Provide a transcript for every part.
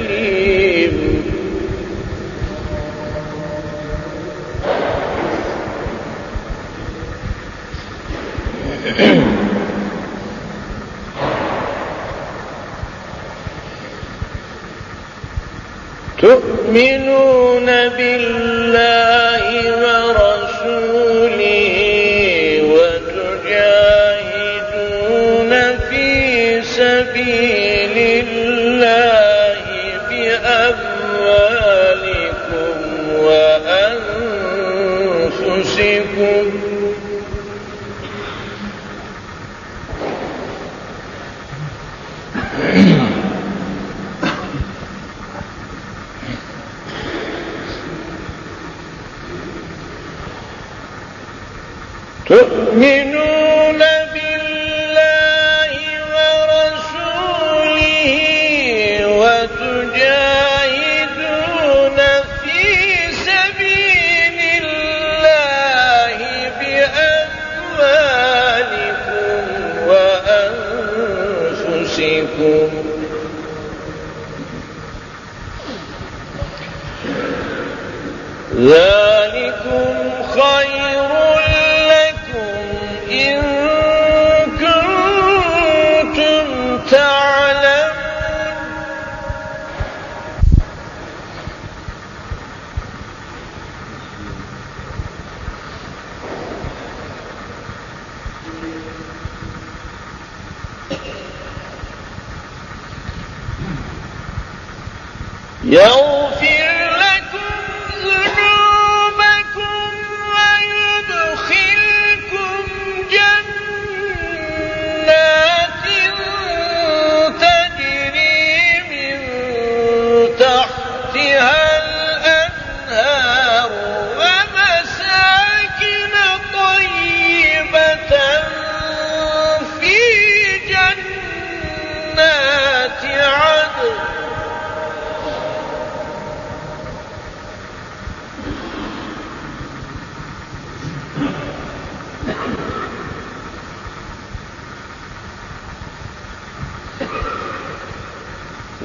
عليم تؤمنون بالله ورسوله وتجاهدون في سبيل الله. أنفسكم تؤمنون يغفر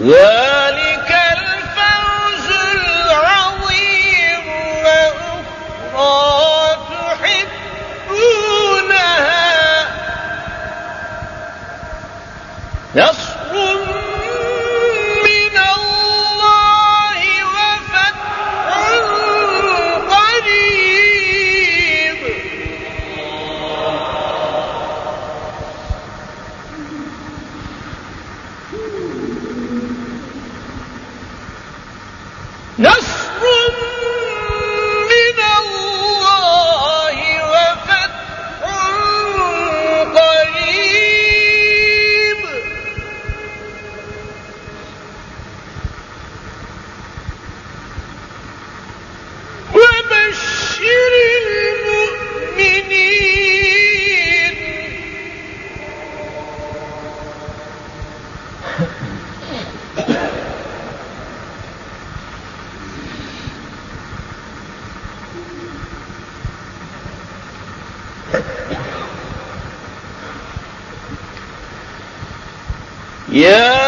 ذلك الفوز العظيم وأخرى تحبونها. يا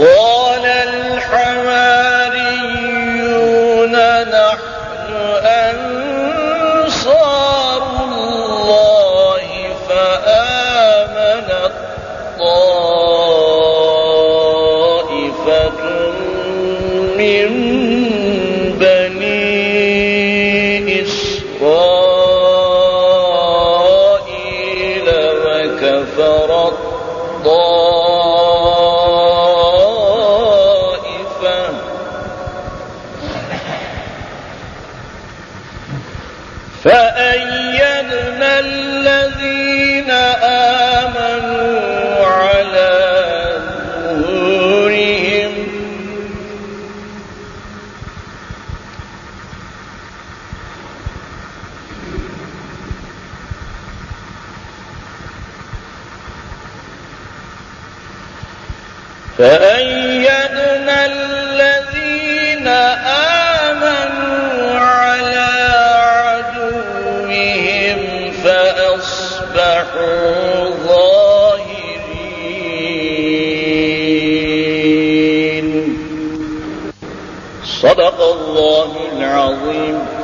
قال نحن أنصار الله فآمنت طائفة من بني إسرائيل وكفرت طائفة فأيدنا الذين آمنوا على ظهورهم. فأيدنا الذين صدق الله العظيم.